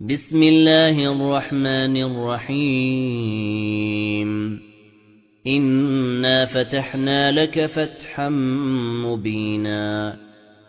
بسم الله الرحمن الرحيم. إنا فتحنا لك فتحا مبينا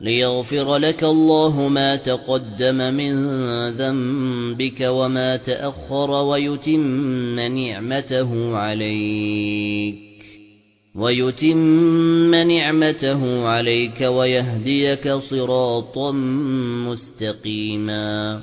ليغفر لك الله ما تقدم من ذنبك وما تأخر ويتم نعمته عليك. ويتم نعمته عليك ويهديك صراطا مستقيما.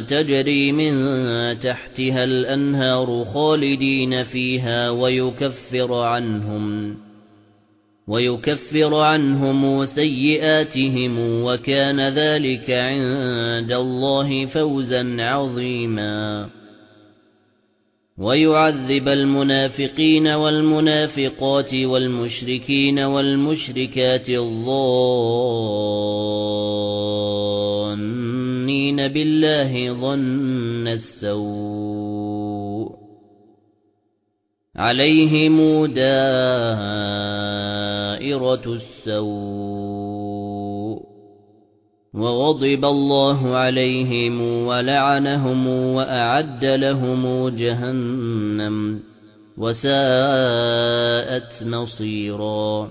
تجري من تحتها الأنهار خالدين فيها ويكفر عنهم ويكفر عنهم سيئاتهم وكان ذلك عند الله فوزا عظيما ويعذب المنافقين والمنافقات والمشركين والمشركات الظانين بالله ظن السوء عليهم دائرة السوء وغضب الله عليهم ولعنهم وأعد لهم جهنم وساءت مصيرا